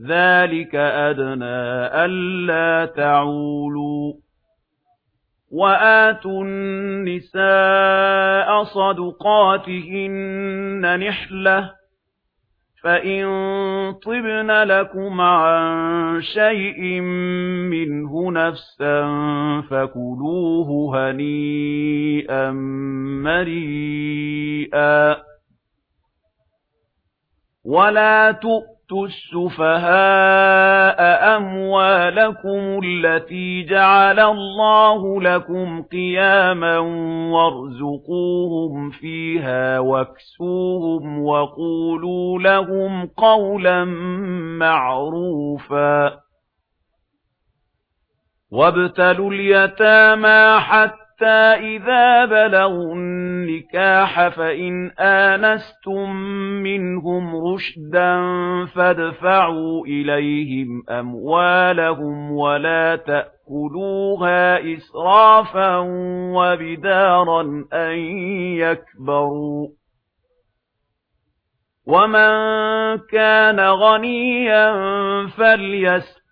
ذَٰلِكَ أَدْنَىٰ أَلَّا تَعُولُوا ۚ وَآتُوا النِّسَاءَ صَدُقَاتِهِنَّ نِحْلَةً ۚ فَإِن طِبْنَ لَكُمْ عَن شَيْءٍ مِّنْهُ نَفْسًا فَكُلُوهُ هَنِيئًا مَّرِيئًا وَلَا تُؤْمِنُوا يُؤْتُ السُّفَهَاءَ أَمْوَالَكُمُ الَّتِي جَعَلَ اللَّهُ لَكُمْ قِيَامًا وَارْزُقُوهُمْ فِيهَا وَاكْسُوهُمْ وَقُولُوا لَهُمْ قَوْلًا مَّعْرُوفًا وَابْتَلُوا الْيَتَامَى حَتَّى حَتَّى إِذَا بَلَغُوا النِّكَاحَ فَإِنْ آنَسْتُم مِّنْهُمْ رُشْدًا فَادْفَعُوا إِلَيْهِمْ أَمْوَالَهُمْ وَلَا تَأْكُلُوهَا إِسْرَافًا وَبِدَارًا أَن يَكْبَرُوا وَمَن كَانَ غَنِيًّا فَلْيَسْتَعْفِفْ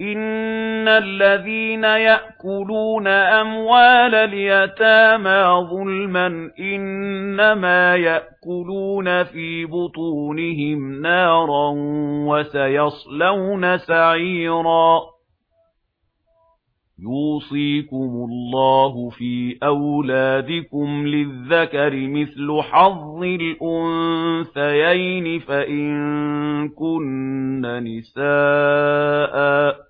إِنَّ الَّذِينَ يَأْكُلُونَ أَمْوَالَ الْيَتَامَى ظُلْمًا إِنَّمَا يَأْكُلُونَ فِي بُطُونِهِمْ نَارًا وَسَيَصْلَوْنَ سَعِيرًا يُوصِيكُمُ اللَّهُ فِي أَوْلَادِكُمْ لِلذَّكَرِ مِثْلُ حَظِّ الْأُنثَيَيْنِ فَإِن كُنَّ نِسَاءً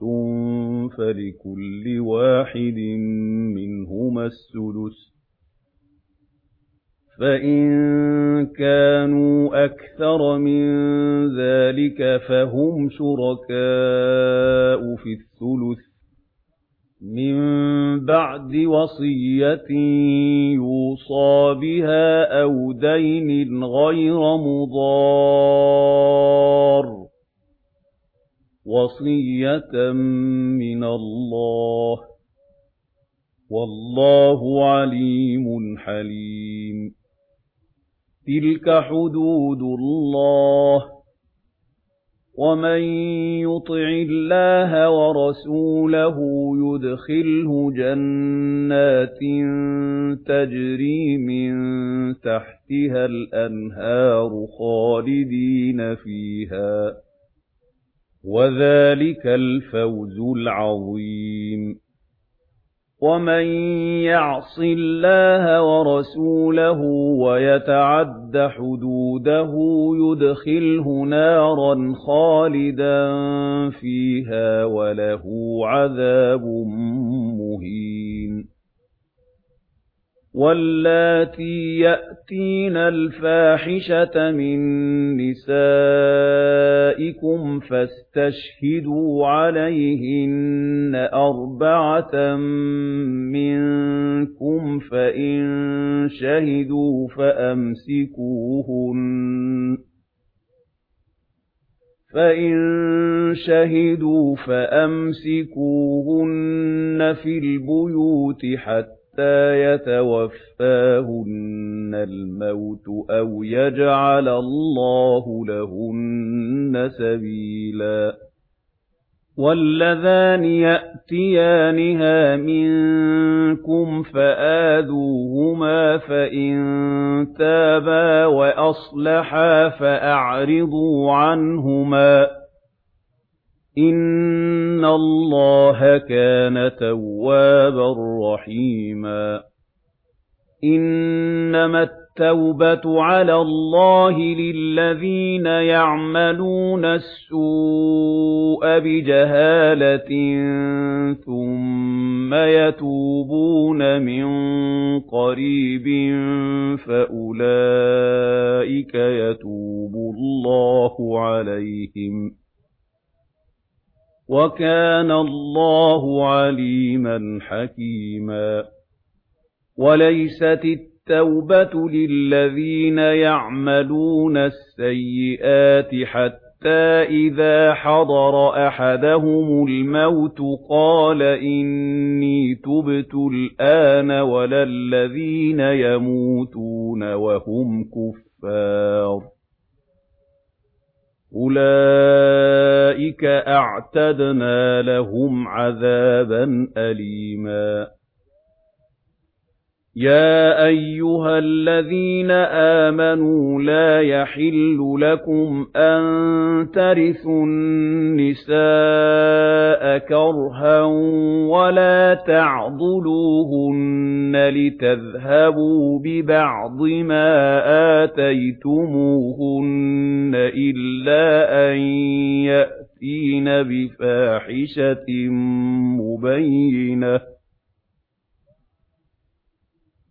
شئتم فلكل واحد منهما السدس فَإِن كَانُوا أَكْثَرَ مِن ذَلِكَ فَهُمْ شُرَكَاءُ فِي الثُّلُثِ مِن بَعْدِ وَصِيَّةٍ يُوصَى بِهَا أَوْ دَيْنٍ غَيْرَ مُضَارٍّ وَصِيَّةً مِّنَ اللَّهِ ۗ. وَاللَّهُ عَلِيمٌ حَلِيمٌ. تِلْكَ حُدُودُ اللَّهِ ۚ. وَمَن يُطِعِ اللَّهَ وَرَسُولَهُ يُدْخِلْهُ جَنَّاتٍ تَجْرِي مِن تَحْتِهَا الْأَنْهَارُ خَالِدِينَ فِيهَا. وَذَٰلِكَ الْفَوْزُ الْعَظِيمُ وَمَن يَعْصِ اللَّهَ وَرَسُولَهُ وَيَتَعَدَّ حُدُودَهُ يُدْخِلْهُ نَارًا خَالِدًا فِيهَا وَلَهُ عَذَابٌ مُّهِينٌ واللاتي يأتين الفاحشة من نسائكم فاستشهدوا عليهن أربعة منكم فإن شهدوا فأمسكوهن فَإِن شَهِدُوا فَأَمْسِكُوهُنَّ فِي الْبُيُوتِ حَتَّى حَتَّى يَتَوَفَّاهُنَّ الْمَوْتُ أَوْ يَجْعَلَ اللَّهُ لَهُنَّ سَبِيلًا وَاللَّذَانِ يَأْتِيَانِهَا مِنكُمْ فَآذُوهُمَا فَإِن تَابَا وَأَصْلَحَا فَأَعْرِضُوا عَنْهُمَا إِنَّ اللَّهَ كَانَ تَوَّابًا رَّحِيمًا إِنَّمَا التَّوْبَةُ عَلَى اللَّهِ لِلَّذِينَ يَعْمَلُونَ السُّوءَ بِجَهَالَةٍ ثُمَّ يَتُوبُونَ مِن قَرِيبٍ فَأُولَٰئِكَ يَتُوبُ اللَّهُ عَلَيْهِمْ وَكَانَ اللَّهُ عَلِيمًا حَكِيمًا وَلَيْسَتِ التَّوْبَةُ لِلَّذِينَ يَعْمَلُونَ السَّيِّئَاتِ حَتَّى إِذَا حَضَرَ أَحَدَهُمُ الْمَوْتُ قَالَ إِنِّي تُبْتُ الْآنَ وَلَا الَّذِينَ يَمُوتُونَ وَهُمْ كُفَّارٌ أُولَٰئِكَ أَعْتَدْنَا لَهُمْ عَذَابًا أَلِيمًا يَا أَيُّهَا الَّذِينَ آمَنُوا لَا يَحِلُّ لَكُمْ أَن تَرِثُوا النِّسَاءَ كَرْهًا وَلَا تَعْضِلُوهُنَّ لِتَذْهَبُوا بِبَعْضِ مَا آتَيْتُمُوهُنَّ إِلَّا أَن يَأْتِينَ بِفَاحِشَةٍ مُبَيِّنَةٍ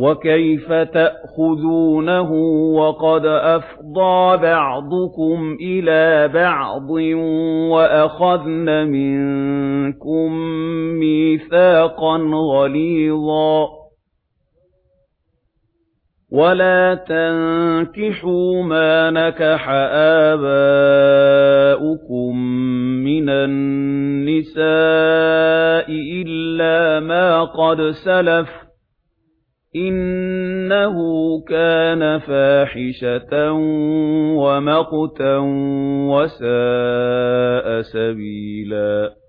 وَكَيْفَ تَأْخُذُونَهُ وَقَدْ أَفْضَى بَعْضُكُمْ إِلَى بَعْضٍ وَأَخَذْنَ مِنكُم مِّيثَاقًا غَلِيظًا وَلَا تَنكِحُوا مَا نَكَحَ آبَاؤُكُم مِّنَ النِّسَاءِ إِلَّا مَا قَدْ سَلَفَ إِنَّهُ كَانَ فَاحِشَةً وَمَقْتًا وَسَاءَ سَبِيلًا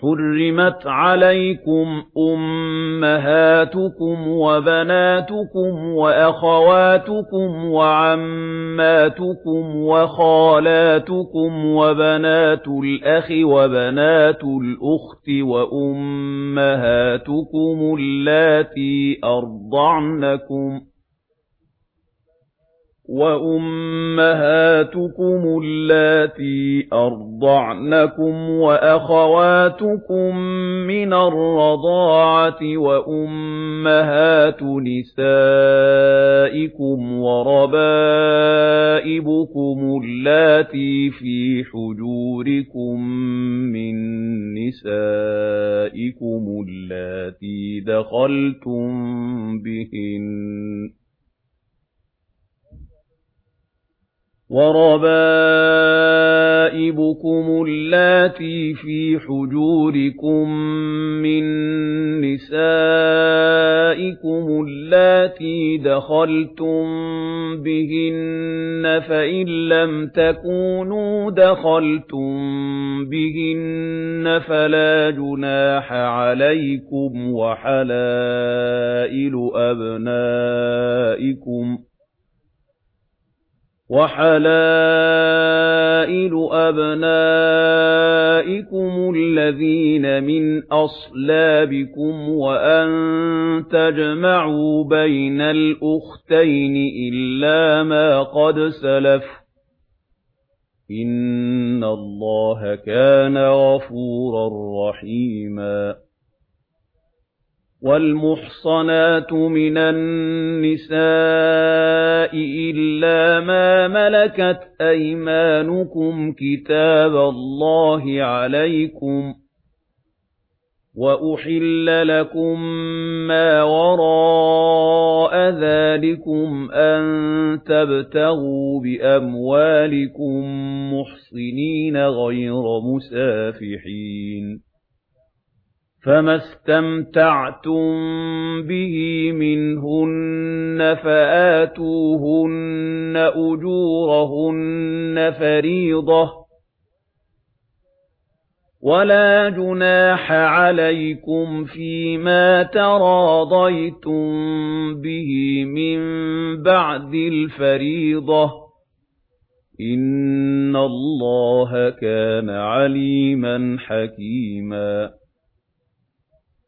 حُرِّمَتْ عَلَيْكُمْ أُمَّهَاتُكُمْ وَبَنَاتُكُمْ وَأَخَوَاتُكُمْ وَعَمَّاتُكُمْ وَخَالَاتُكُمْ وَبَنَاتُ الْأَخِ وَبَنَاتُ الْأُخْتِ وَأُمَّهَاتُكُمْ اللَّاتِي أَرْضَعْنَكُمْ وَأُمَّهَاتُكُمُ اللَّاتِي أَرْضَعْنَكُمْ وَأَخَوَاتُكُم مِّنَ الرَّضَاعَةِ وَأُمَّهَاتُ نِسَائِكُمْ وَرَبَائِبُكُمُ اللَّاتِي فِي حُجُورِكُم مِّن نِّسَائِكُمُ اللَّاتِي دَخَلْتُم بِهِنَّ وَرَبَائِبُكُمُ اللَّاتِي فِي حُجُورِكُم مِّن نِّسَائِكُمُ اللَّاتِي دَخَلْتُم بِهِنَّ فَإِن لَّمْ تَكُونُوا دَخَلْتُم بِهِنَّ فَلَا جُنَاحَ عَلَيْكُمْ وَحَلَائِلُ أَبْنَائِكُمْ وَحَلَائِلُ أَبْنَائِكُمُ الَّذِينَ مِنْ أَصْلَابِكُمْ وَأَن تَجْمَعُوا بَيْنَ الْأُخْتَيْنِ إِلَّا مَا قَدْ سَلَفَ إِنَّ اللَّهَ كَانَ غَفُورًا رَّحِيمًا وَالْمُحْصَنَاتُ مِنَ النِّسَاءِ إِلَّا مَا مَلَكَتْ أَيْمَانُكُمْ كِتَابَ اللَّهِ عَلَيْكُمْ وَأُحِلَّ لَكُم مَّا وَرَاءَ ذَلِكُمْ أَن تَبْتَغُوا بِأَمْوَالِكُم مُّحْصِنِينَ غَيْرَ مُسَافِحِينَ فَمَا اسْتَمْتَعْتُمْ بِهِ مِنْهُنَّ فَآتُوهُنَّ أُجُورَهُنَّ فَرِيضَةً وَلَا جُنَاحَ عَلَيْكُمْ فِيمَا تَرَاضَيْتُمْ بِهِ مِنْ بَعْدِ الْفَرِيضَةِ إِنَّ اللَّهَ كَانَ عَلِيمًا حَكِيمًا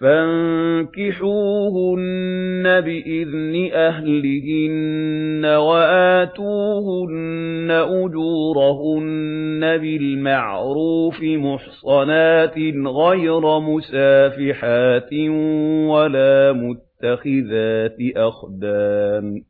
فانكحوهن بإذن أهلهن وآتوهن أجورهن بالمعروف محصنات غير مسافحات ولا متخذات أَخْدَامٍ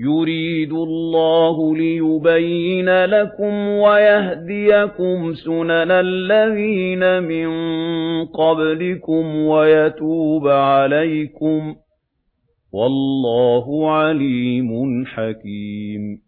يُرِيدُ اللَّهُ لِيُبَيِّنَ لَكُمْ وَيَهْدِيَكُمْ سُنَنَ الَّذِينَ مِن قَبْلِكُمْ وَيَتُوبَ عَلَيْكُمْ وَاللَّهُ عَلِيمٌ حَكِيمٌ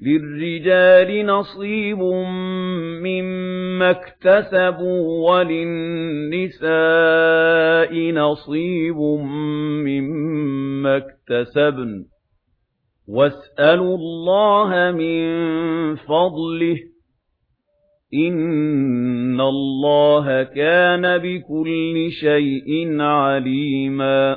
لِلرِّجَالِ نَصِيبٌ مِّمَّا اكْتَسَبُوا وَلِلنِّسَاءِ نَصِيبٌ مِّمَّا اكْتَسَبْنَ وَاسْأَلُوا اللَّهَ مِن فَضْلِهِ إِنَّ اللَّهَ كَانَ بِكُلِّ شَيْءٍ عَلِيمًا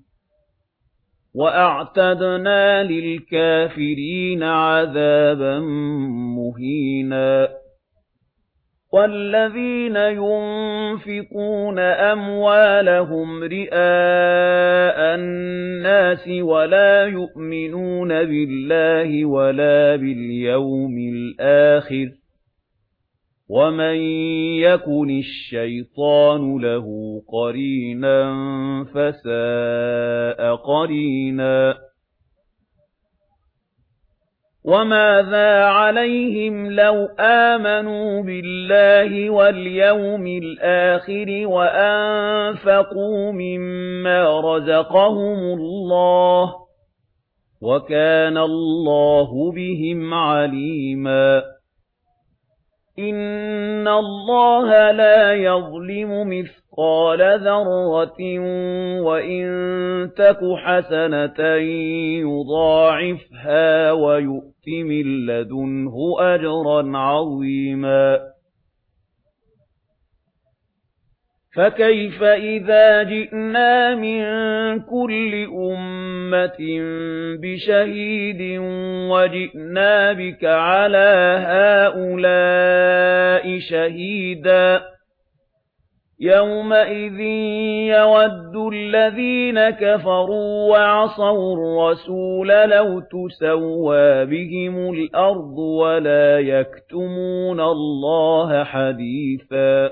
وَأَعْتَدْنَا لِلْكَافِرِينَ عَذَابًا مُهِينًا وَالَّذِينَ يُنفِقُونَ أَمْوَالَهُمْ رِئَاءَ النَّاسِ وَلَا يُؤْمِنُونَ بِاللَّهِ وَلَا بِالْيَوْمِ الْآخِرِ وَمَن يَكُنِ الشَّيْطَانُ لَهُ قَرِينًا فَسَاءَ قَرِينًا وَمَاذَا عَلَيْهِمْ لَوْ آمَنُوا بِاللَّهِ وَالْيَوْمِ الْآخِرِ وَأَنفَقُوا مِمَّا رَزَقَهُمُ اللَّهُ وَكَانَ اللَّهُ بِهِمْ عَلِيمًا إِنَّ اللَّهَ لَا يَظْلِمُ مِثْقَالَ ذَرَّةٍ وَإِن تَكُ حَسَنَةً يُضَاعِفْهَا وَيُؤْتِ مِن لَّدُنْهُ أَجْرًا عَظِيمًا فَكَيْفَ إِذَا جِئْنَا مِن كُلِّ أُمَّةٍ بِشَهِيدٍ وَجِئْنَا بِكَ عَلَى هَؤُلَاءِ شَهِيدًا يَوْمَئِذٍ يَوَدُّ الَّذِينَ كَفَرُوا وَعَصَوُا الرَّسُولَ لَوْ تُسَوَّى بِهِمُ الْأَرْضُ وَلَا يَكْتُمُونَ اللَّهَ حَدِيثًا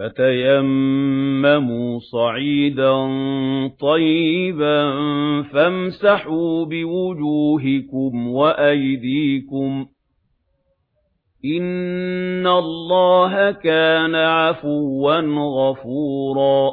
فَتَيَمَّمُوا صَعِيدًا طَيِّبًا فَامْسَحُوا بِوُجُوهِكُمْ وَأَيْدِيكُمْ إِنَّ اللَّهَ كَانَ عَفُوًّا غَفُورًا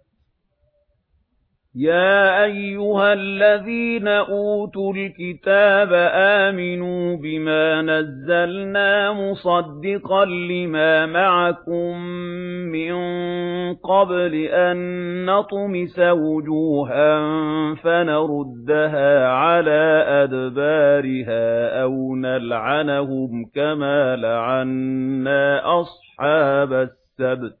يَا أَيُّهَا الَّذِينَ أُوتُوا الْكِتَابَ آمِنُوا بِمَا نَزَّلْنَا مُصَدِّقًا لِمَا مَعَكُمْ مِنْ قَبْلِ أَنْ نَطْمِسَ وُجُوهًا فَنَرُدَّهَا عَلَى أَدْبَارِهَا أَوْ نَلْعَنَهُمْ كَمَا لَعَنَّا أَصْحَابَ السَّبْتِ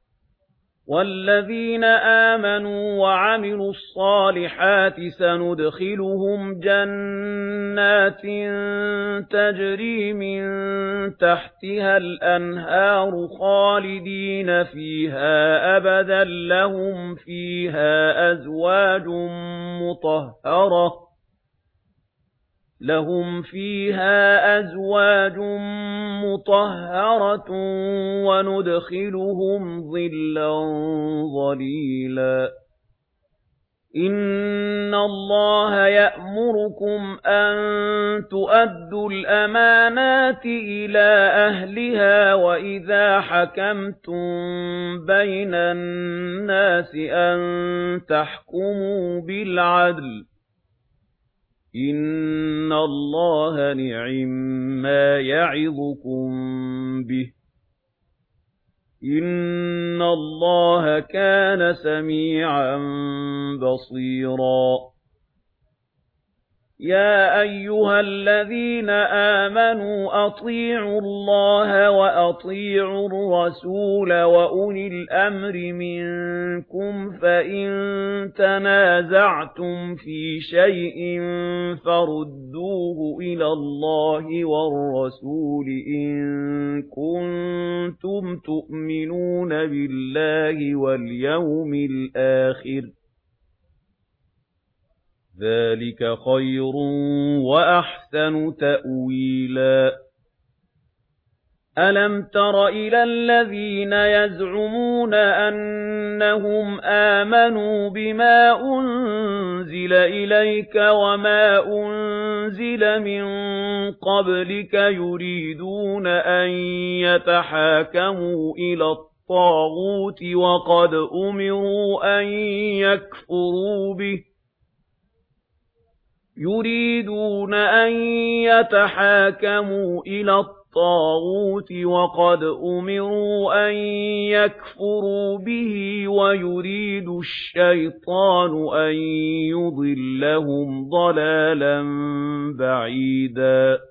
وَالَّذِينَ آمَنُوا وَعَمِلُوا الصَّالِحَاتِ سَنُدْخِلُهُمْ جَنَّاتٍ تَجْرِي مِن تَحْتِهَا الْأَنْهَارُ خَالِدِينَ فِيهَا أَبَدًا لَّهُمْ فِيهَا أَزْوَاجٌ مُّطَهَّرَةٌ لَهُمْ فِيهَا أَزْوَاجٌ مُطَهَّرَةٌ وَنُدْخِلُهُمْ ظِلًّا ظَلِيلًا إِنَّ اللَّهَ يَأْمُرُكُمْ أَن تُؤَدُّوا الْأَمَانَاتِ إِلَى أَهْلِهَا وَإِذَا حَكَمْتُم بَيْنَ النَّاسِ أَن تَحْكُمُوا بِالْعَدْلِ إِنَّ اللَّهَ نِعِمَّا مَا يَعِظُكُم بِهِ إِنَّ اللَّهَ كَانَ سَمِيعًا بَصِيرًا يَا أَيُّهَا الَّذِينَ آمَنُوا أَطِيعُوا اللَّهَ وَأَطِيعُوا الرَّسُولَ وَأُولِي الْأَمْرِ مِنكُمْ فَإِن تَنَازَعْتُمْ فِي شَيْءٍ فَرُدُّوهُ إِلَى اللَّهِ وَالرَّسُولِ إِن كُنتُمْ تُؤْمِنُونَ بِاللَّهِ وَالْيَوْمِ الْآخِرِ ذَٰلِكَ خَيْرٌ وَأَحْسَنُ تَأْوِيلًا. أَلَمْ تَرَ إِلَى الَّذِينَ يَزْعُمُونَ أَنَّهُمْ آمَنُوا بِمَا أُنْزِلَ إِلَيْكَ وَمَا أُنْزِلَ مِنْ قَبْلِكَ يُرِيدُونَ أَنْ يَتَحَاكَمُوا إِلَى الطَّاغُوتِ وَقَدْ أُمِرُوا أَنْ يَكْفُرُوا بِهِ يُرِيدُونَ أَن يَتَحَاكَمُوا إِلَى الطَّاغُوتِ وَقَدْ أُمِرُوا أَن يَكْفُرُوا بِهِ وَيُرِيدُ الشَّيْطَانُ أَن يُضِلَّهُمْ ضَلَالًا بَعِيدًا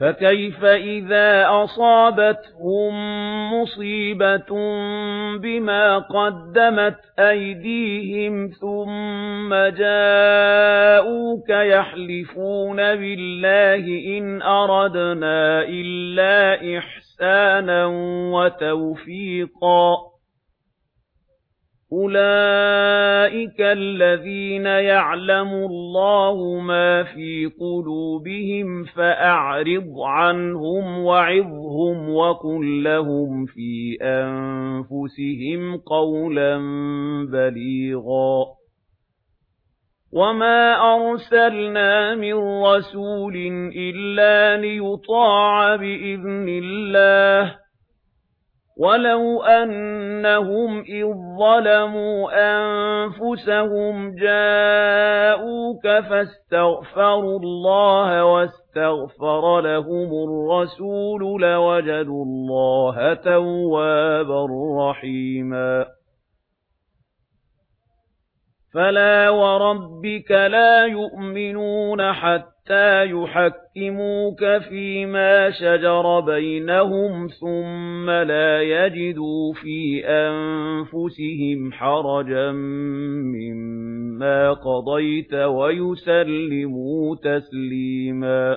فَكَيْفَ إِذَا أَصَابَتْهُم مُّصِيبَةٌ بِمَا قَدَّمَتْ أَيْدِيهِمْ ثُمَّ جَاءُوكَ يَحْلِفُونَ بِاللَّهِ إِنْ أَرَدْنَا إِلَّا إِحْسَانًا وَتَوْفِيقًا أُولَئِكَ الَّذِينَ يَعْلَمُ اللَّهُ مَا فِي قُلُوبِهِمْ فَأَعْرِضْ عَنْهُمْ وَعِظْهُمْ وَقُل لَّهُمْ فِي أَنفُسِهِمْ قَوْلًا بَلِيغًا وَمَا أَرْسَلْنَا مِن رَّسُولٍ إِلَّا لِيُطَاعَ بِإِذْنِ اللَّهِ وَلَوْ أَنَّهُمْ إِذ ظَلَمُوا أَنفُسَهُمْ جَاءُوكَ فَاسْتَغْفَرُوا اللَّهَ وَاسْتَغْفَرَ لَهُمُ الرَّسُولُ لَوَجَدُوا اللَّهَ تَوَّابًا رَّحِيمًا فَلَا وَرَبِّكَ لَا يُؤْمِنُونَ حَتَّى يُحَكِّمُوكَ فِيمَا شَجَرَ بَيْنَهُمْ ثُمَّ لَا يَجِدُوا فِي أَنفُسِهِمْ حَرَجًا مِّمَّا قَضَيْتَ وَيُسَلِّمُوا تَسْلِيمًا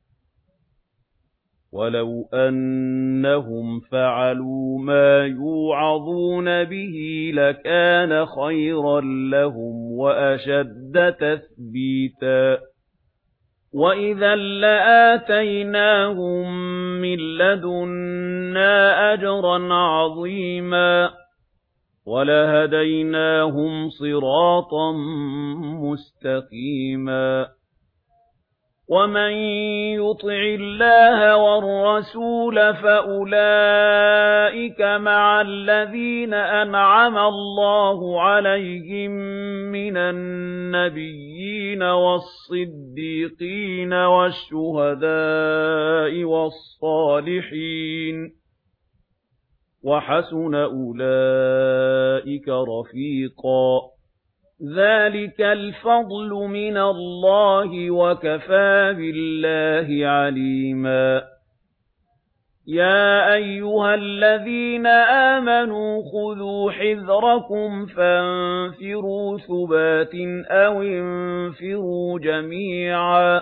وَلَوْ أَنَّهُمْ فَعَلُوا مَا يُوعَظُونَ بِهِ لَكَانَ خَيْرًا لَّهُمْ وَأَشَدَّ تَثْبِيتًا وَإِذًا لَّآتَيْنَاهُم مِّن لَّدُنَّا أَجْرًا عَظِيمًا وَلَهَدَيْنَاهُمْ صِرَاطًا مُّسْتَقِيمًا وَمَن يُطِعِ اللَّهَ وَالرَّسُولَ فَأُولَئِكَ مَعَ الَّذِينَ أَنْعَمَ اللَّهُ عَلَيْهِمْ مِنَ النَّبِيِّينَ وَالصِّدِّيقِينَ وَالشُّهَدَاءِ وَالصَّالِحِينَ وَحَسُنَ أُولَئِكَ رَفِيقًا ذَلِكَ الْفَضْلُ مِنَ اللَّهِ وَكَفَى بِاللَّهِ عَلِيمًا يَا أَيُّهَا الَّذِينَ آمَنُوا خُذُوا حِذْرَكُمْ فَانفِرُوا ثُبَاتٍ أَوِ انفِرُوا جَمِيعًا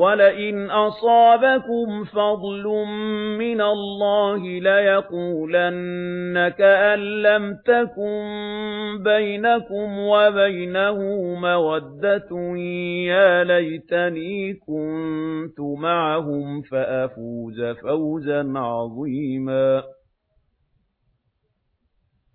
وَلَئِنْ أَصَابَكُمْ فَضْلٌ مِّنَ اللَّهِ لَيَقُولَنَّ كَأَن لَّمْ تَكُن بَيْنَكُمْ وَبَيْنَهُ مَوَدَّةٌ يَا لَيْتَنِي كُنتُ مَعَهُمْ فَأَفُوزَ فَوْزًا عَظِيمًا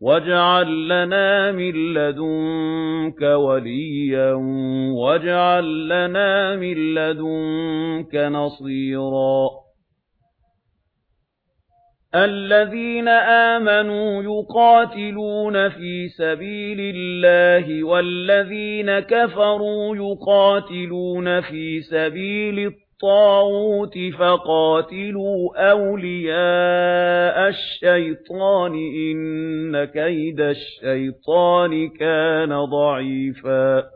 وَاجْعَل لَّنَا مِن لَّدُنكَ وَلِيًّا وَاجْعَل لَّنَا مِن لَّدُنكَ نَصِيرًا الَّذِينَ آمَنُوا يُقَاتِلُونَ فِي سَبِيلِ اللَّهِ وَالَّذِينَ كَفَرُوا يُقَاتِلُونَ فِي سَبِيلِ الطَّاغُوتِ فَقَاتِلُوا أَوْلِيَاءَ الشَّيْطَانِ إِنَّ كَيْدَ الشَّيْطَانِ كَانَ ضَعِيفًا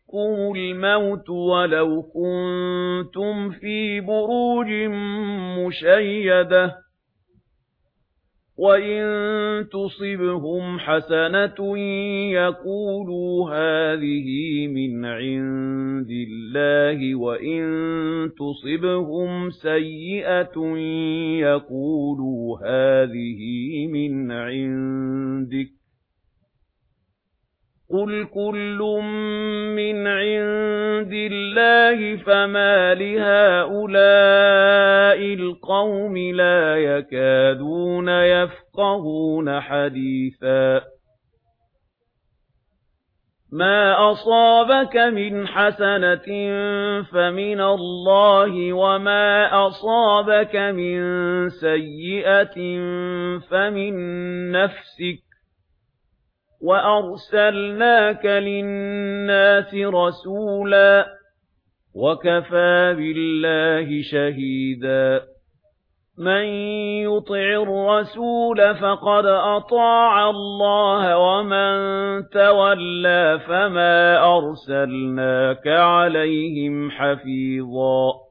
يَأْتِيَنَّكُمُ الْمَوْتُ وَلَوْ كُنتُمْ فِي بُرُوجٍ مُّشَيَّدَةٍ وَإِن تُصِبْهُمْ حَسَنَةٌ يَقُولُوا هَٰذِهِ مِنْ عِندِ اللَّهِ وَإِن تُصِبْهُمْ سَيِّئَةٌ يَقُولُوا هَٰذِهِ مِنْ عِندِكَ قُلْ كُلٌّ مِنْ عِنْدِ اللَّهِ فَمَا لِهَؤُلَاءِ الْقَوْمِ لَا يَكَادُونَ يَفْقَهُونَ حَدِيثًا. مَا أَصَابَكَ مِنْ حَسَنَةٍ فَمِنَ اللَّهِ وَمَا أَصَابَكَ مِنْ سَيِّئَةٍ فَمِنْ نَفْسِكَ وَأَرْسَلْنَاكَ لِلنَّاسِ رَسُولًا وَكَفَى بِاللَّهِ شَهِيدًا مَن يُطِعِ الرَّسُولَ فَقَدْ أَطَاعَ اللَّهَ وَمَن تَوَلَّى فَمَا أَرْسَلْنَاكَ عَلَيْهِمْ حَفِيظًا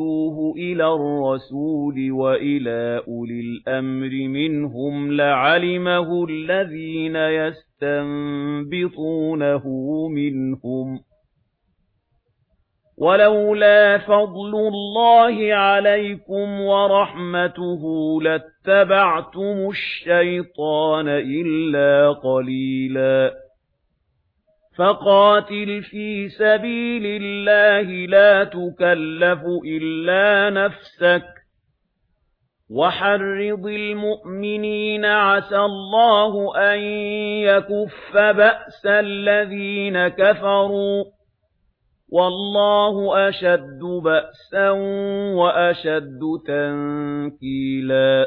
فَرُدُّوهُ إِلَى الرَّسُولِ وَإِلَى أُولِي الْأَمْرِ مِنْهُمْ لَعَلِمَهُ الَّذِينَ يَسْتَنبِطُونَهُ مِنْهُمْ وَلَوْلَا فَضْلُ اللَّهِ عَلَيْكُمْ وَرَحْمَتُهُ لَاتَّبَعْتُمُ الشَّيْطَانَ إِلَّا قَلِيلًا فَقَاتِلْ فِي سَبِيلِ اللَّهِ لَا تُكَلَّفُ إِلَّا نَفْسَكَ وَحَرِّضِ الْمُؤْمِنِينَ عَسَى اللَّهُ أَن يَكُفَّ بَأْسَ الَّذِينَ كَفَرُوا وَاللَّهُ أَشَدُّ بَأْسًا وَأَشَدُّ تَنكِيلًا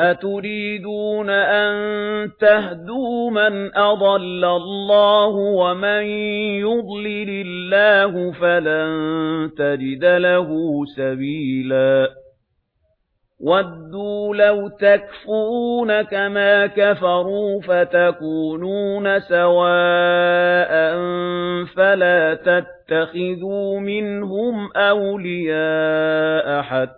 أَتُرِيدُونَ أَن تَهْدُوا مَنْ أَضَلَّ اللَّهُ وَمَن يُضْلِلِ اللَّهُ فَلَن تَجِدَ لَهُ سَبِيلًا وَدُّوا لَوْ تَكْفُرُونَ كَمَا كَفَرُوا فَتَكُونُونَ سَوَاءً فَلَا تَتَّخِذُوا مِنْهُمْ أَوْلِيَاءَ حَتَّىٰ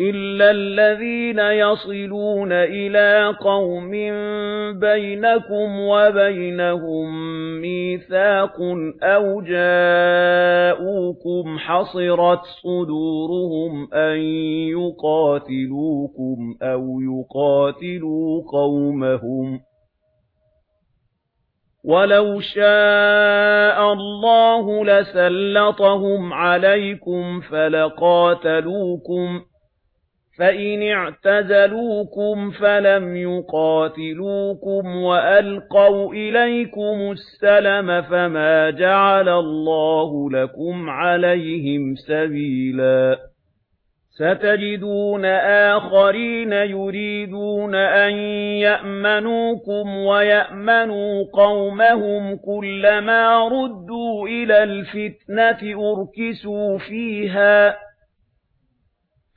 إِلَّا الَّذِينَ يَصِلُونَ إِلَى قَوْمٍ بَيْنَكُمْ وَبَيْنَهُم مِّيثَاقٌ أَوْ جَاءُوكُمْ حَصِرَتْ صُدُورُهُمْ أَن يُقَاتِلُوكُمْ أَوْ يُقَاتِلُوا قَوْمَهُمْ وَلَوْ شَاءَ اللَّهُ لَسَلَّطَهُمْ عَلَيْكُمْ فَلَقَاتَلُوكُمْ فَإِنِ اعْتَزَلُوكُمْ فَلَمْ يُقَاتِلُوكُمْ وَأَلْقَوْا إِلَيْكُمُ السَّلَمَ فَمَا جَعَلَ اللَّهُ لَكُمْ عَلَيْهِمْ سَبِيلًا سَتَجِدُونَ آخَرِينَ يُرِيدُونَ أَن يَأْمَنُوكُمْ وَيَأْمَنُوا قَوْمَهُمْ كُلَّمَا رُدُّوا إِلَى الْفِتْنَةِ أُرْكِسُوا فِيهَا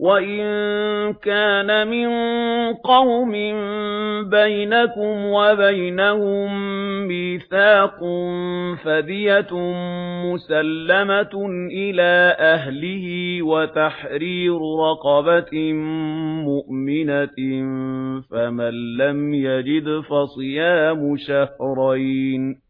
وَإِن كَانَ مِن قَوْمٍ بَيْنَكُمْ وَبَيْنَهُم مِيثَاقٌ فَدِيَةٌ مُسَلَّمَةٌ إِلَى أَهْلِهِ وَتَحْرِيرُ رَقَبَةٍ مُؤْمِنَةٍ فَمَن لَّمْ يَجِدْ فَصِيَامُ شَهْرَيْنِ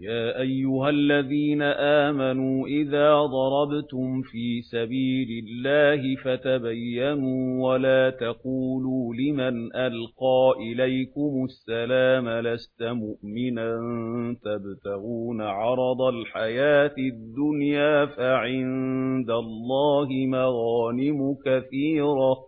يَا أَيُّهَا الَّذِينَ آمَنُوا إِذَا ضَرَبْتُمْ فِي سَبِيلِ اللَّهِ فَتَبَيَّنُوا وَلَا تَقُولُوا لِمَنْ أَلْقَى إِلَيْكُمُ السَّلَامَ لَسْتَ مُؤْمِنًا تَبْتَغُونَ عَرَضَ الْحَيَاةِ الدُّنْيَا فَعِندَ اللَّهِ مَغَانِمُ كَثِيرَةٌ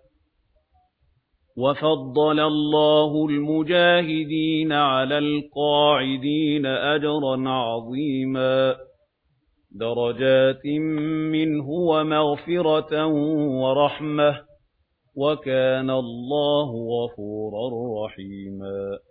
وَفَضَّلَ اللَّهُ الْمُجَاهِدِينَ عَلَى الْقَاعِدِينَ أَجْرًا عَظِيمًا. دَرَجَاتٍ مِّنْهُ وَمَغْفِرَةً وَرَحْمَةً. وَكَانَ اللَّهُ غَفُورًا رَّحِيمًا.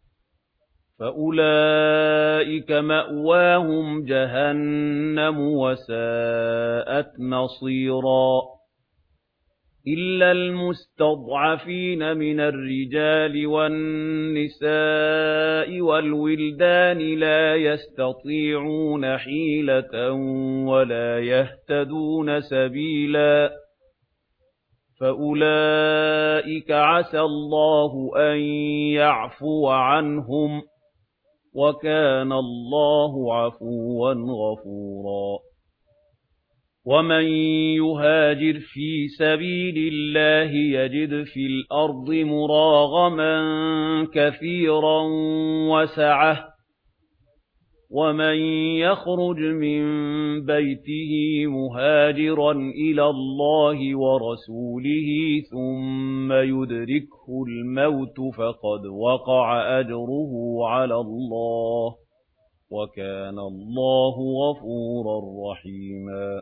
فَأُولَئِكَ مَأْوَاهُمْ جَهَنَّمُ وَسَاءَتْ مَصِيرًا إِلَّا الْمُسْتَضْعَفِينَ مِنَ الرِّجَالِ وَالنِّسَاءِ وَالْوِلْدَانِ لَا يَسْتَطِيعُونَ حِيلَةً وَلَا يَهْتَدُونَ سَبِيلًا فَأُولَئِكَ عَسَى اللَّهُ أَن يَعْفُوَ عَنْهُمْ وَكَانَ اللَّهُ عَفُوًّا غَفُورًا. وَمَن يُهَاجِرْ فِي سَبِيلِ اللَّهِ يَجِدْ فِي الْأَرْضِ مُرَاغَمًا كَثِيرًا وَسَعَةً وَمَن يَخْرُجْ مِن بَيْتِهِ مُهَاجِرًا إِلَى اللَّهِ وَرَسُولِهِ ثُمَّ يُدْرِكْهُ الْمَوْتُ فَقَدْ وَقَعَ أَجْرُهُ عَلَى اللَّهِ وَكَانَ اللَّهُ غَفُورًا رَّحِيمًا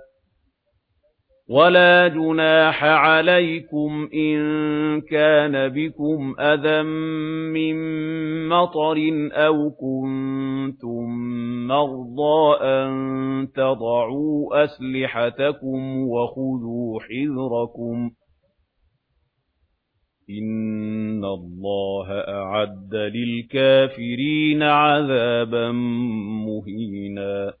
وَلَا جُنَاحَ عَلَيْكُمْ إِن كَانَ بِكُمْ أَذًى مِّن مَّطَرٍ أَوْ كُنتُم مَّرْضَىٰ أَن تَضَعُوا أَسْلِحَتَكُمْ وَخُذُوا حِذْرَكُمْ إِنَّ اللَّهَ أَعَدَّ لِلْكَافِرِينَ عَذَابًا مُّهِينًا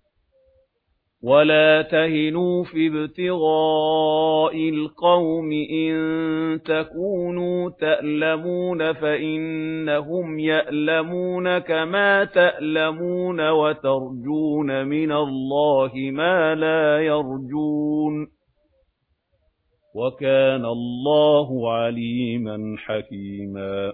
وَلَا تَهِنُوا فِي ابْتِغَاءِ الْقَوْمِ إِن تَكُونُوا تَأْلَمُونَ فَإِنَّهُمْ يَأْلَمُونَ كَمَا تَأْلَمُونَ وَتَرْجُونَ مِنَ اللَّهِ مَا لَا يَرْجُونَ وَكَانَ اللَّهُ عَلِيمًا حَكِيمًا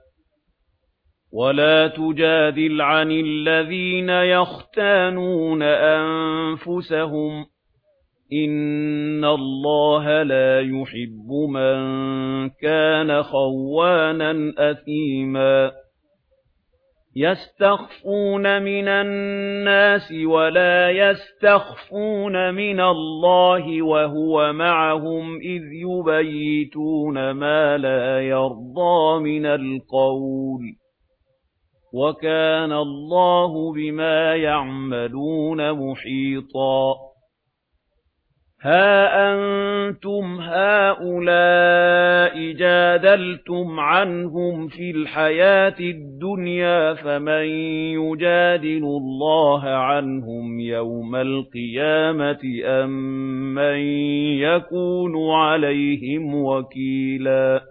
وَلَا تُجَادِلْ عَنِ الَّذِينَ يَخْتَانُونَ أَنفُسَهُمْ إِنَّ اللَّهَ لَا يُحِبُّ مَن كَانَ خَوَّانًا أَثِيمًا يَسْتَخْفُونَ مِنَ النَّاسِ وَلَا يَسْتَخْفُونَ مِنَ اللَّهِ وَهُوَ مَعَهُمْ إِذْ يُبَيِّتُونَ مَا لَا يَرْضَى مِنَ الْقَوْلِ وَكَانَ اللَّهُ بِمَا يَعْمَلُونَ مُحِيطًا هَا أَنْتُمْ هَؤُلَاءِ جَادَلْتُمْ عَنْهُمْ فِي الْحَيَاةِ الدُّنْيَا فَمَن يُجَادِلُ اللَّهَ عَنْهُمْ يَوْمَ الْقِيَامَةِ أَمَّن يَكُونُ عَلَيْهِمْ وَكِيلًا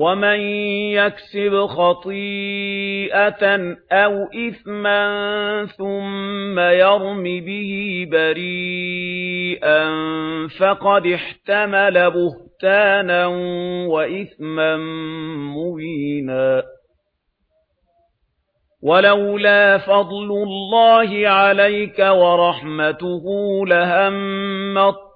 وَمَن يَكْسِبْ خَطِيئَةً أَوْ إِثْمًا ثُمَّ يَرْمِ بِهِ بَرِيئًا فَقَدِ احْتَمَلَ بُهْتَانًا وَإِثْمًا مُبِينًا وَلَوْلَا فَضْلُ اللَّهِ عَلَيْكَ وَرَحْمَتُهُ لَهَمَّتْ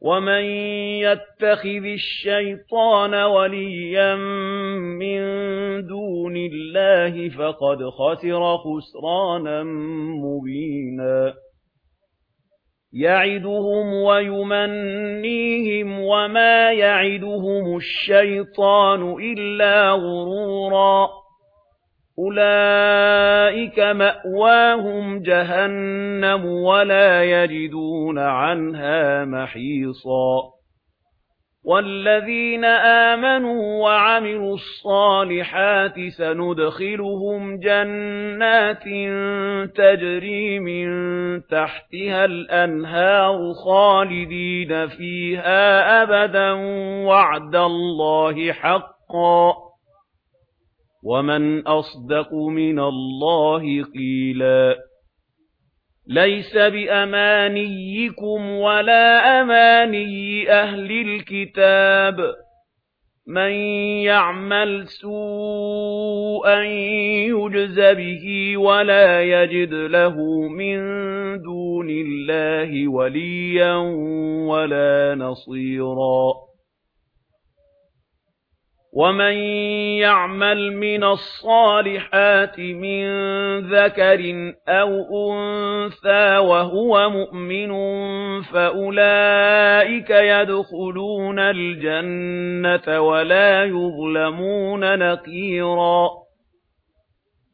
وَمَن يَتَّخِذِ الشَّيْطَانَ وَلِيًّا مِّن دُونِ اللَّهِ فَقَدْ خَسِرَ خُسْرَانًا مُّبِينًا يَعِدُهُمْ وَيُمَنِّيهِمْ وَمَا يَعِدُهُمُ الشَّيْطَانُ إِلَّا غُرُورًا أُولَئِكَ مَأْوَاهُمْ جَهَنَّمُ وَلَا يَجِدُونَ عَنْهَا مَحِيصًا وَالَّذِينَ آمَنُوا وَعَمِلُوا الصَّالِحَاتِ سَنُدْخِلُهُمْ جَنَّاتٍ تَجْرِي مِن تَحْتِهَا الْأَنْهَارُ خَالِدِينَ فِيهَا أَبَدًا وَعْدَ اللَّهِ حَقًّا وَمَنْ أَصْدَقُ مِنَ اللَّهِ قِيلًا لَيْسَ بِأَمَانِيِّكُمْ وَلَا أَمَانِيِّ أَهْلِ الْكِتَابِ مَنْ يَعْمَلْ سُوءًا يُجْزَ بِهِ وَلَا يَجِدْ لَهُ مِنْ دُونِ اللَّهِ وَلِيًّا وَلَا نَصِيرًا وَمَن يَعْمَلْ مِنَ الصَّالِحَاتِ مِن ذَكَرٍ أَوْ أُنثَىٰ وَهُوَ مُؤْمِنٌ فَأُولَٰئِكَ يَدْخُلُونَ الْجَنَّةَ وَلَا يُظْلَمُونَ نَقِيرًا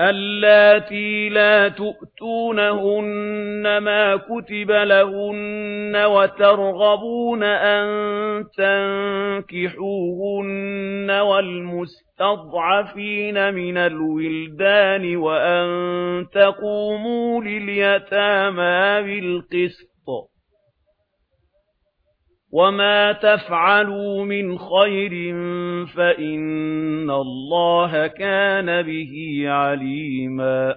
اللَّاتِي لَا تُؤْتُونَهُنَّ مَا كُتِبَ لَهُنَّ وَتَرْغَبُونَ أَن تَنكِحُوهُنَّ وَالْمُسْتَضْعَفِينَ مِنَ الْوِلْدَانِ وَأَن تَقُومُوا لِلْيَتَامَى بِالْقِسْطِ وَمَا تَفْعَلُوا مِنْ خَيْرٍ فَإِنَّ اللَّهَ كَانَ بِهِ عَلِيمًا.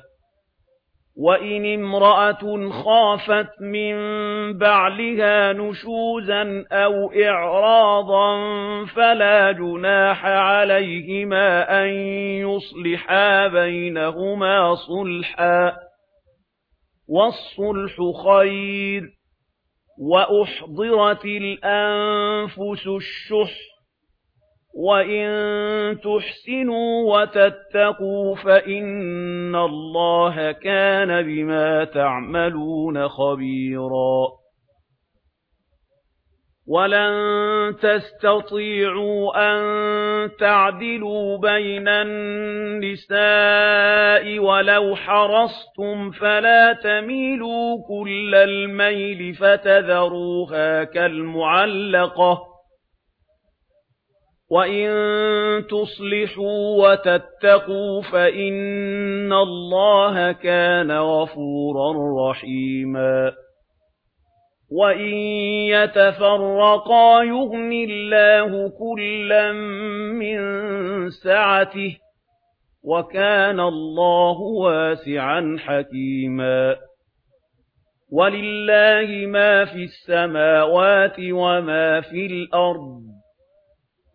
وَإِنِ امْرَأَةٌ خَافَتْ مِنْ بَعْلِهَا نُشُوزًا أَوْ إِعْرَاضًا فَلَا جُنَاحَ عَلَيْهِمَا أَنْ يُصْلِحَا بَيْنَهُمَا صُلْحًا وَالصُّلْحُ خَيْرٌ وَأُحْضِرَتِ الْأَنفُسُ الشُّحَّ وَإِن تُحْسِنُوا وَتَتَّقُوا فَإِنَّ اللَّهَ كَانَ بِمَا تَعْمَلُونَ خَبِيرًا وَلَن تَسْتَطِيعُوا أَن تَعْدِلُوا بَيْنَ النِّسَاءِ وَلَوْ حَرَصْتُمْ فَلَا تَمِيلُوا كُلَّ الْمَيْلِ فَتَذَرُوهَا كَالْمُعَلَّقَةِ وَإِن تُصْلِحُوا وَتَتَّقُوا فَإِنَّ اللَّهَ كَانَ غَفُورًا رَّحِيمًا وَإِن يَتَفَرَّقَا يُغْنِ اللَّهُ كُلًّا مِّن سَعَتِهِ وَكَانَ اللَّهُ وَاسِعًا حَكِيمًا وَلِلَّهِ مَا فِي السَّمَاوَاتِ وَمَا فِي الْأَرْضِ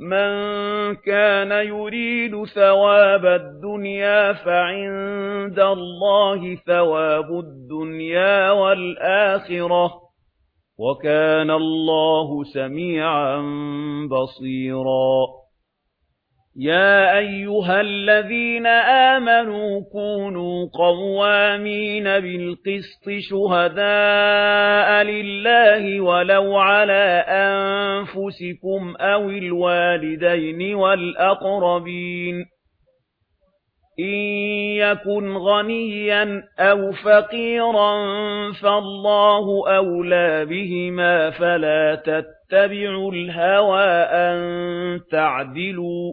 مَنْ كَانَ يُرِيدُ ثَوَابَ الدُّنْيَا فَعِندَ اللَّهِ ثَوَابُ الدُّنْيَا وَالْآخِرَةِ وَكَانَ اللَّهُ سَمِيعًا بَصِيرًا يَا أَيُّهَا الَّذِينَ آمَنُوا كُونُوا قَوَّامِينَ بِالْقِسْطِ شُهَدَاءَ لِلَّهِ وَلَوْ عَلَى أَنفُسِكُمْ أَوِ الْوَالِدَيْنِ وَالْأَقْرَبِينَ إِن يَكُنْ غَنِيًّا أَوْ فَقِيرًا فَاللَّهُ أَوْلَى بِهِمَا فَلَا تَتَّبِعُوا الْهَوَى أَن تَعْدِلُوا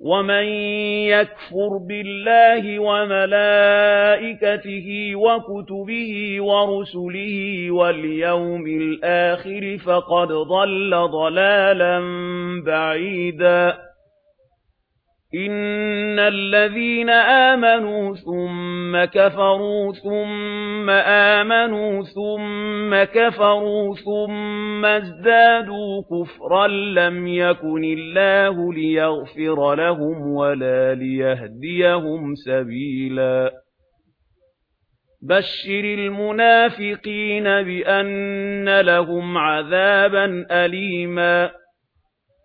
وَمَن يَكْفُرْ بِاللَّهِ وَمَلَائِكَتِهِ وَكُتُبِهِ وَرُسُلِهِ وَالْيَوْمِ الْآخِرِ فَقَدْ ضَلَّ ضَلَالًا بَعِيدًا إِنَّ الَّذِينَ آمَنُوا ثُمَّ كَفَرُوا ثُمَّ آمَنُوا ثُمَّ كَفَرُوا ثُمَّ ازْدَادُوا كُفْرًا لَّمْ يَكُنِ اللَّهُ لِيَغْفِرَ لَهُمْ وَلَا لِيَهْدِيَهُمْ سَبِيلًا بَشِّرِ الْمُنَافِقِينَ بِأَنَّ لَهُمْ عَذَابًا أَلِيمًا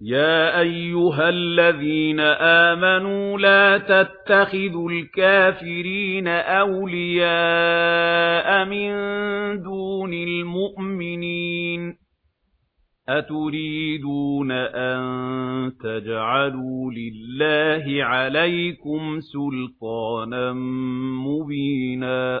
يَا أَيُّهَا الَّذِينَ آمَنُوا لَا تَتَّخِذُوا الْكَافِرِينَ أَوْلِيَاءَ مِن دُونِ الْمُؤْمِنِينَ أَتُرِيدُونَ أَن تَجْعَلُوا لِلَّهِ عَلَيْكُمْ سُلْطَانًا مُبِينًا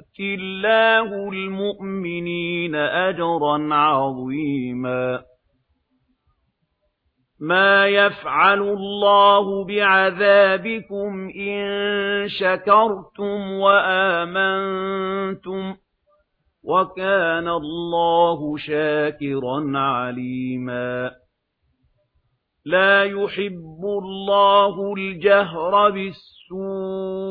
يُؤْتِ اللَّهُ الْمُؤْمِنِينَ أَجْرًا عَظِيمًا. مَا يَفْعَلُ اللَّهُ بِعَذَابِكُمْ إِن شَكَرْتُمْ وَآمَنْتُمْ وَكَانَ اللَّهُ شَاكِرًا عَلِيمًا. لَا يُحِبُّ اللَّهُ الْجَهْرَ بِالسُّوءِ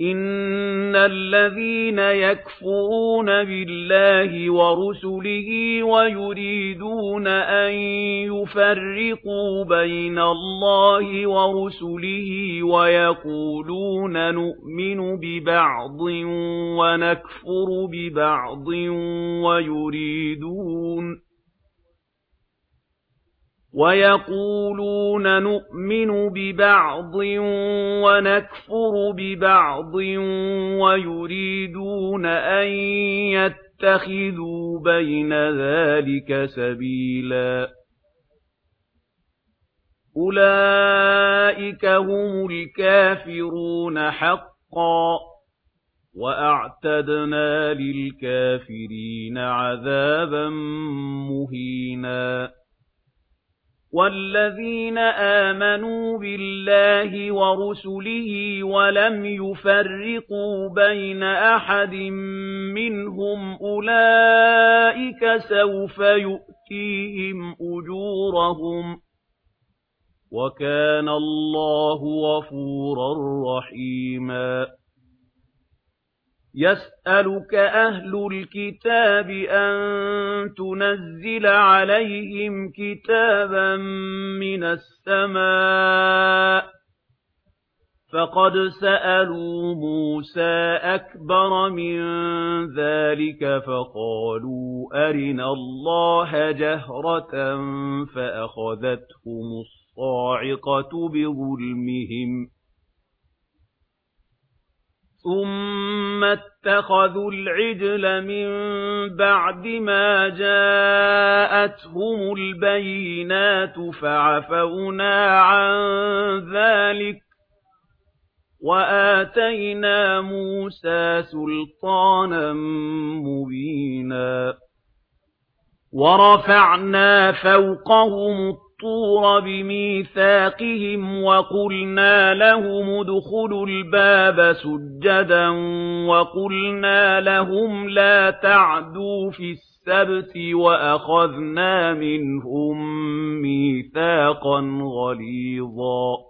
إِنَّ الَّذِينَ يَكْفُرُونَ بِاللَّهِ وَرُسُلِهِ وَيُرِيدُونَ أَن يُفَرِّقُوا بَيْنَ اللَّهِ وَرُسُلِهِ وَيَقُولُونَ نُؤْمِنُ بِبَعْضٍ وَنَكْفُرُ بِبَعْضٍ وَيُرِيدُونَ وَيَقُولُونَ نُؤْمِنُ بِبَعْضٍ وَنَكْفُرُ بِبَعْضٍ وَيُرِيدُونَ أَن يَتَّخِذُوا بَيْنَ ذَلِكَ سَبِيلًا أُولَئِكَ هُمُ الْكَافِرُونَ حَقًّا وَأَعْتَدْنَا لِلْكَافِرِينَ عَذَابًا مُهِينًا وَالَّذِينَ آمَنُوا بِاللَّهِ وَرُسُلِهِ وَلَمْ يُفَرِّقُوا بَيْنَ أَحَدٍ مِّنْهُمْ أُولَئِكَ سَوْفَ يُؤْتِيهِمْ أُجُورَهُمْ وَكَانَ اللَّهُ غَفُورًا رَّحِيمًا يَسْأَلُكَ أَهْلُ الْكِتَابِ أَن تُنَزِّلَ عَلَيْهِمْ كِتَابًا مِّنَ السَّمَاءِ ۚ فَقَدْ سَأَلُوا مُوسَىٰ أَكْبَرَ مِن ذَٰلِكَ فَقَالُوا أَرِنَا اللَّهَ جَهْرَةً فَأَخَذَتْهُمُ الصَّاعِقَةُ بِظُلْمِهِمْ ثُمَّ اتَّخَذُوا الْعِجْلَ مِن بَعْدِ مَا جَاءَتْهُمُ الْبَيِّنَاتُ فَعَفَوْنَا عَن ذَلِكَ وَآتَيْنَا مُوسَى سُلْطَانًا مُّبِينًا وَرَفَعْنَا فَوْقَهُمُ الطُّورَ بِمِيثَاقِهِمْ وَقُلْنَا لَهُمُ دخلوا الْبَابَ سُجَّدًا وَقُلْنَا لَهُمْ لَا تَعْدُوا فِي السَّبْتِ وَأَخَذْنَا مِنْهُمْ مِيثَاقًا غَلِيظًا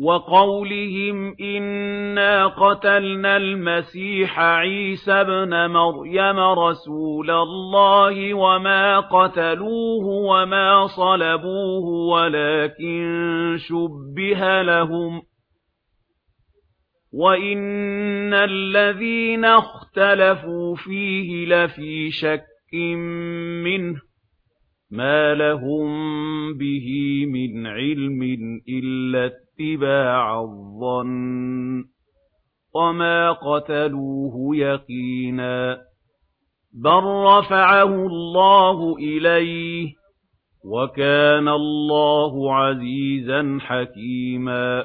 وَقَوْلِهِمْ إِنَّا قَتَلْنَا الْمَسِيحَ عِيسَى ابْنَ مَرْيَمَ رَسُولَ اللَّهِ وَمَا قَتَلُوهُ وَمَا صَلَبُوهُ وَلَكِن شُبِّهَ لَهُمْ وَإِنَّ الَّذِينَ اخْتَلَفُوا فِيهِ لَفِي شَكٍّ مِّنْهُ مَا لَهُم بِهِ مِنْ عِلْمٍ إِلَّا اتباع الظن وما قتلوه يقينا بل رفعه الله إليه وكان الله عزيزا حكيما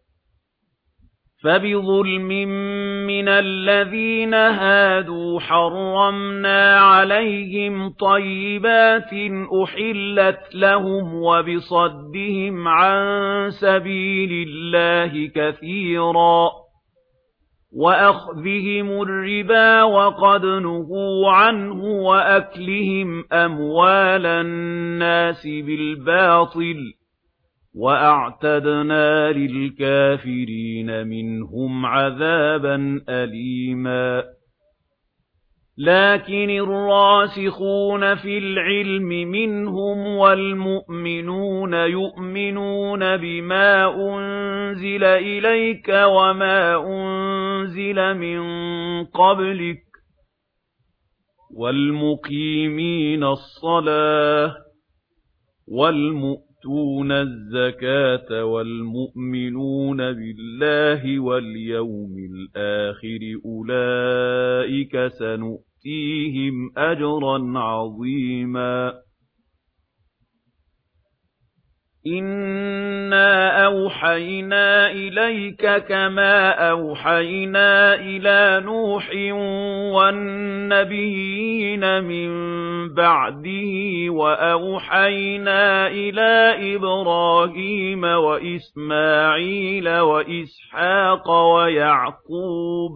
فَبِظُلْمٍ مِّنَ الَّذِينَ هَادُوا حَرَّمْنَا عَلَيْهِمْ طَيِّبَاتٍ أُحِلَّتْ لَهُمْ وَبِصَدِّهِمْ عَن سَبِيلِ اللَّهِ كَثِيرًا وَأَخْذِهِمُ الرِّبَا وَقَدْ نُهُوا عَنْهُ وَأَكْلِهِمْ أَمْوَالَ النَّاسِ بِالْبَاطِلِ وَأَعْتَدْنَا لِلْكَافِرِينَ مِنْهُمْ عَذَابًا أَلِيمًا لَكِنِ الرَّاسِخُونَ فِي الْعِلْمِ مِنْهُمْ وَالْمُؤْمِنُونَ يُؤْمِنُونَ بِمَا أُنْزِلَ إِلَيْكَ وَمَا أُنْزِلَ مِنْ قَبْلِكَ وَالْمُقِيمِينَ الصَّلَاةَ وَالْمُؤْمِنِينَ يُؤْتُونَ الزَّكَاةَ وَالْمُؤْمِنُونَ بِاللَّهِ وَالْيَوْمِ الْآخِرِ أُولَئِكَ سَنُؤْتِيهِمْ أَجْرًا عَظِيمًا إِنَّا أَوْحَيْنَا إِلَيْكَ كَمَا أَوْحَيْنَا إِلَى نُوحٍ وَالنَّبِيِّينَ مِن بَعْدِهِ وَأَوْحَيْنَا إِلَى إِبْرَاهِيمَ وَإِسْمَاعِيلَ وَإِسْحَاقَ وَيَعْقُوبَ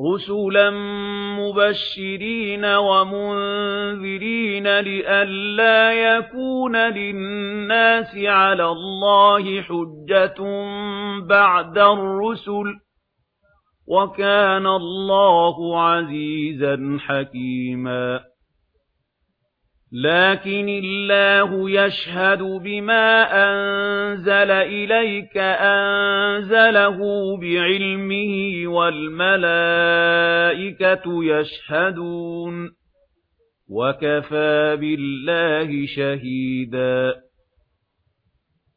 رُسُلًا مُبَشِّرِينَ وَمُنذِرِينَ لِئَلَّا يَكُونَ لِلنَّاسِ عَلَى اللَّهِ حُجَّةٌ بَعْدَ الرُّسُلِ وَكَانَ اللَّهُ عَزِيزًا حَكِيمًا لَكِنِ اللَّهُ يَشْهَدُ بِمَا أَنزَلَ إِلَيْكَ أَنزَلَهُ بِعِلْمِهِ وَالْمَلَائِكَةُ يَشْهَدُونَ وَكَفَى بِاللَّهِ شَهِيدًا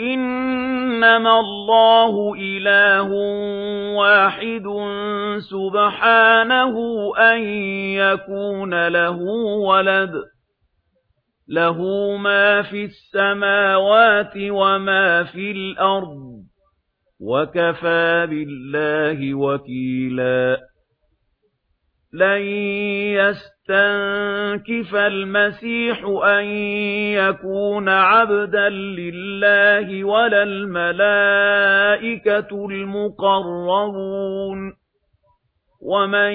إِنَّمَا اللَّهُ إِلَٰهٌ وَاحِدٌ سُبْحَانَهُ أَن يَكُونَ لَهُ وَلَدٌ لَهُ مَا فِي السَّمَاوَاتِ وَمَا فِي الْأَرْضِ وَكَفَىٰ بِاللَّهِ وَكِيلًا لَّن يستطيع يَسْتَنكِفَ الْمَسِيحُ أَن يَكُونَ عَبْدًا لِّلَّهِ وَلَا الْمَلَائِكَةُ الْمُقَرَّبُونَ وَمَن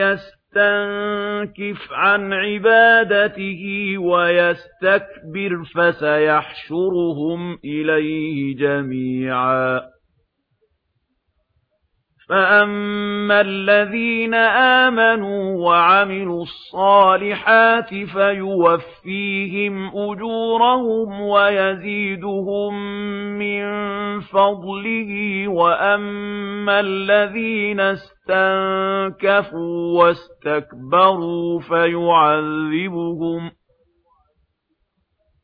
يَسْتَنكِفْ عَن عِبَادَتِهِ وَيَسْتَكْبِرْ فَسَيَحْشُرُهُمْ إِلَيْهِ جَمِيعًا فَأَمَّا الَّذِينَ آمَنُوا وَعَمِلُوا الصَّالِحَاتِ فَيُوَفِّيهِمْ أُجُورَهُمْ وَيَزِيدُهُم مِّن فَضْلِهِ وَأَمَّا الَّذِينَ اسْتَنكَفُوا وَاسْتَكْبَرُوا فَيُعَذِّبُهُمْ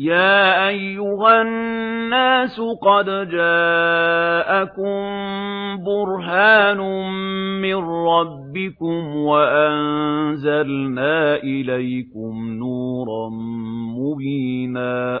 يَا أَيُّهَا النَّاسُ قَدْ جَاءَكُمْ بُرْهَانٌ مِّن رَّبِّكُمْ وَأَنزَلْنَا إِلَيْكُمْ نُورًا مُّبِينًا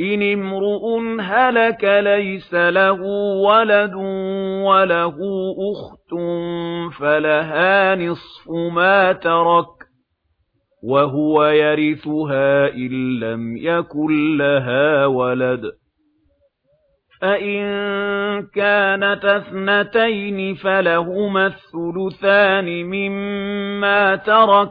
إِنِ امْرُؤٌ هَلَكَ لَيْسَ لَهُ وَلَدٌ وَلَهُ أُخْتٌ فَلَهَا نِصْفُ مَا تَرَكَ وَهُوَ يَرِثُهَا إِن لَّمْ يَكُن لَّهَا وَلَدٌ فَإِن كَانَتْ اثْنَتَيْنِ فَلَهُمَا الثُّلُثَانِ مِمَّا تَرَكَ